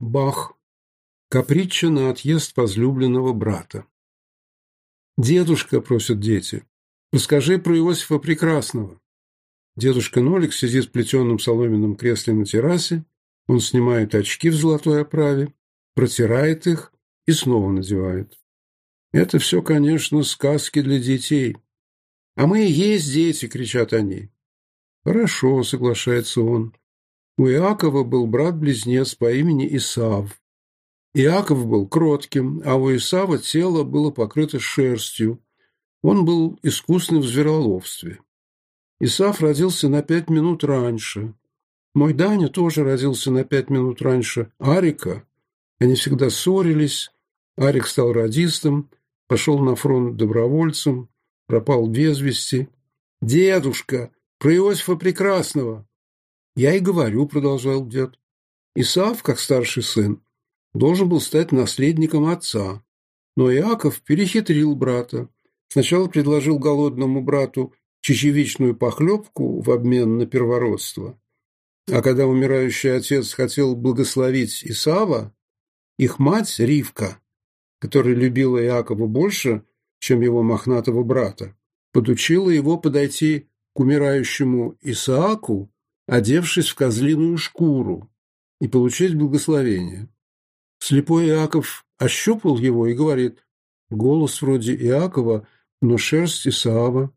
Бах. Капритча на отъезд возлюбленного брата. «Дедушка», — просят дети, — «расскажи про Иосифа Прекрасного». Дедушка Нолик сидит в плетеном соломенном кресле на террасе, он снимает очки в золотой оправе, протирает их и снова надевает. Это все, конечно, сказки для детей. «А мы и есть дети!» — кричат они. «Хорошо», — соглашается он. У Иакова был брат-близнец по имени Исав. Иаков был кротким, а у Исава тело было покрыто шерстью. Он был искусным в звероловстве. Исав родился на пять минут раньше. Мой Даня тоже родился на пять минут раньше Арика. Они всегда ссорились. Арик стал радистом, пошел на фронт добровольцем, пропал без вести. «Дедушка, про Иосифа Прекрасного!» «Я и говорю», – продолжал дед. «Исаав, как старший сын, должен был стать наследником отца, но Иаков перехитрил брата. Сначала предложил голодному брату чечевичную похлебку в обмен на первородство. А когда умирающий отец хотел благословить Исава, их мать Ривка, которая любила Иакова больше, чем его мохнатого брата, подучила его подойти к умирающему Исааку одевшись в козлиную шкуру, и получить благословение. Слепой Иаков ощупал его и говорит, голос вроде Иакова, но шерсть Исаава,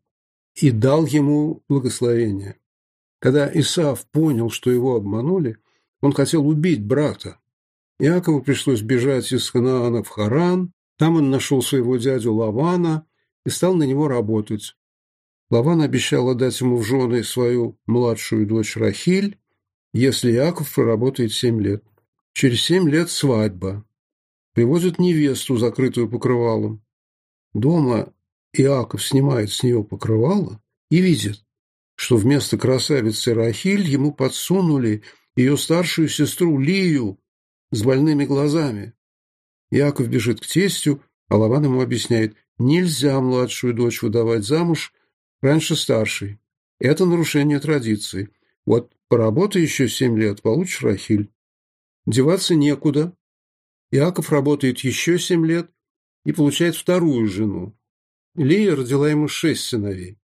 и дал ему благословение. Когда Исаав понял, что его обманули, он хотел убить брата. Иакову пришлось бежать из Ханаана в Харан, там он нашел своего дядю Лавана и стал на него работать. Лаван обещал отдать ему в жены свою младшую дочь Рахиль, если Яков проработает семь лет. Через семь лет свадьба. Привозят невесту, закрытую покрывалом. Дома Иаков снимает с нее покрывало и видит, что вместо красавицы Рахиль ему подсунули ее старшую сестру Лию с больными глазами. Иаков бежит к тестю, а Лаван ему объясняет, нельзя младшую дочь выдавать замуж – Раньше старший. Это нарушение традиции. Вот поработай еще семь лет, получишь рахиль. Деваться некуда. Иаков работает еще семь лет и получает вторую жену. Лия родила ему шесть сыновей.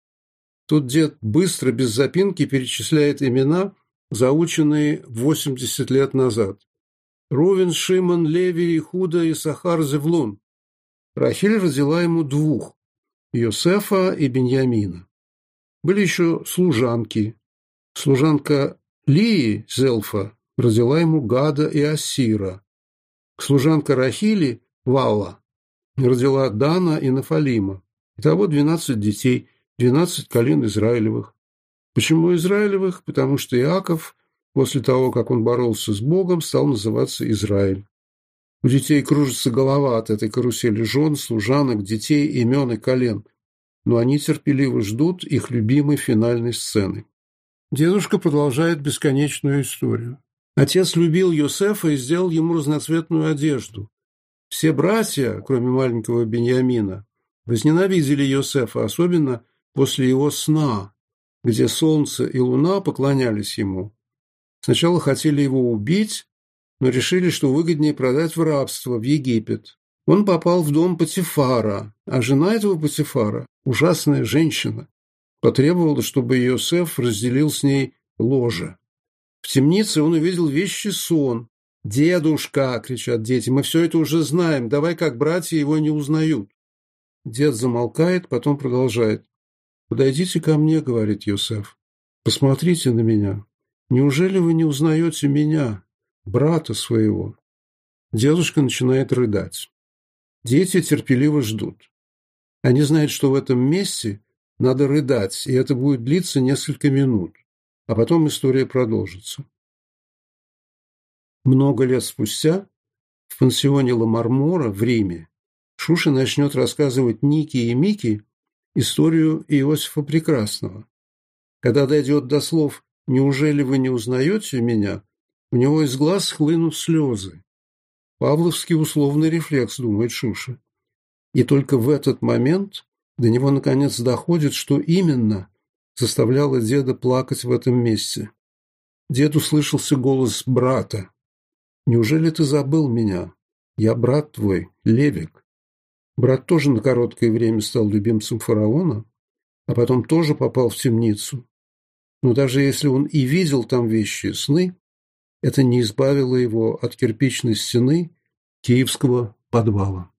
Тут дед быстро, без запинки, перечисляет имена, заученные 80 лет назад. Рувен, Шимон, Леви, Худа и Сахар Зевлун. Рахиль родила ему двух – Йосефа и Беньямина. Были еще служанки. Служанка Лии Зелфа родила ему Гада и Асира. Служанка Рахили Вала родила Дана и Нафалима. Итого 12 детей, 12 колен Израилевых. Почему Израилевых? Потому что Иаков, после того, как он боролся с Богом, стал называться Израиль. У детей кружится голова от этой карусели жен, служанок, детей, имен и колен – но они терпеливо ждут их любимой финальной сцены. Дедушка продолжает бесконечную историю. Отец любил Юсефа и сделал ему разноцветную одежду. Все братья, кроме маленького Беньямина, возненавидели Юсефа, особенно после его сна, где солнце и луна поклонялись ему. Сначала хотели его убить, но решили, что выгоднее продать в рабство в Египет. Он попал в дом Патифара, а жена этого Патифара, ужасная женщина, потребовала, чтобы Иосиф разделил с ней ложе. В темнице он увидел вещи, сон. «Дедушка!» – кричат дети. «Мы все это уже знаем. Давай как братья его не узнают». Дед замолкает, потом продолжает. «Подойдите ко мне», – говорит Юсеф. «Посмотрите на меня. Неужели вы не узнаете меня, брата своего?» Дедушка начинает рыдать. Дети терпеливо ждут. Они знают, что в этом месте надо рыдать, и это будет длиться несколько минут, а потом история продолжится. Много лет спустя в пансионе Ламармора в Риме Шуша начнет рассказывать Нике и Мике историю Иосифа Прекрасного. Когда дойдет до слов «Неужели вы не узнаете меня?», у него из глаз хлынут слезы. Павловский условный рефлекс, думает Шуша. И только в этот момент до него наконец доходит, что именно заставляло деда плакать в этом месте. Дед услышался голос брата. «Неужели ты забыл меня? Я брат твой, Левик». Брат тоже на короткое время стал любимцем фараона, а потом тоже попал в темницу. Но даже если он и видел там вещи сны, это не избавило его от кирпичной стены киевского подвала.